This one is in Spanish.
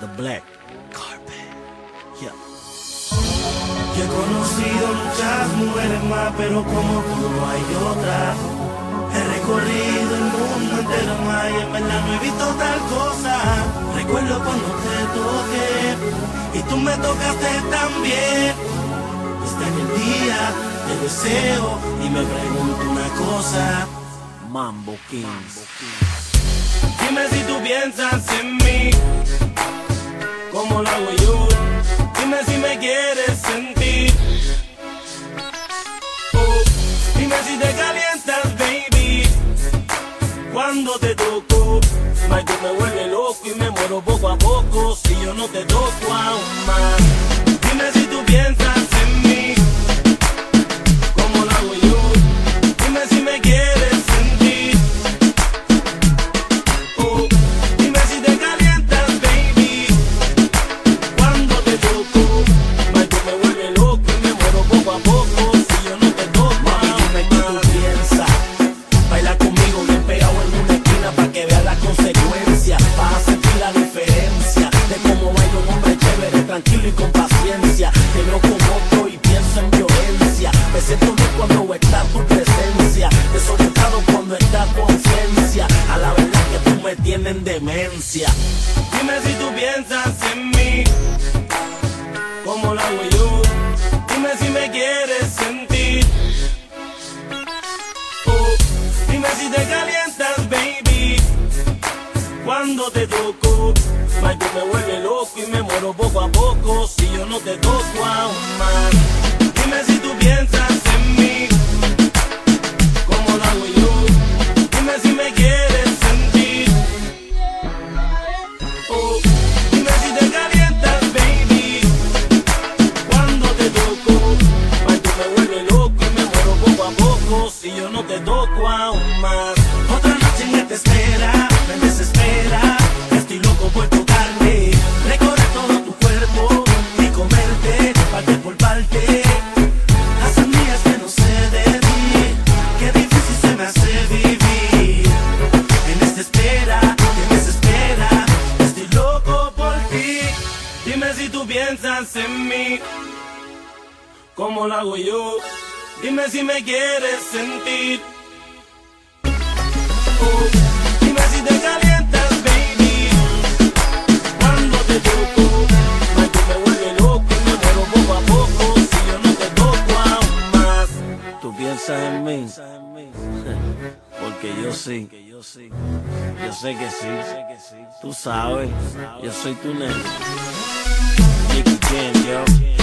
The Black Carpet. Yeah. Yo he conocido muchas mujeres más, pero como tú no hay otra. He recorrido el mundo entero más y en verdad no he visto tal cosa. Recuerdo cuando te toqué y tú me tocaste también. Está en el día de deseo y me pregunto una cosa. Mambo Kings. Dime si tú piensas en mí, como lo hago yo. Dime si me quieres sentir. Oh, dime si te calientas, baby. Cuando te toco, Ay, tú me vuelve loco y me muero poco a poco si yo no te toco aún más. Dime si tú piensas en mí, está tu presencia. Desorientado cuando está tu ausencia. A la verdad que tú me tienes en demencia. Dime si tú piensas en mí, como lo hago yo. Dime si me quieres sentir. Oh, dime si te calientas, baby. Cuando te toco, tú me vuelve loco y me muero poco a poco si yo no te toco aún más. Piensas en mí, como lo hago yo. Dime si me quieres sentir. Oh, dime si te calientas, baby. Cuando te toco, ay, tú me vuelves loco y me muero poco a poco si yo no te toco aún más. ¿Tú piensas en mí? Porque yo sí. Yo sé que sí. Tú sabes. Yo soy tu nene. again, yo.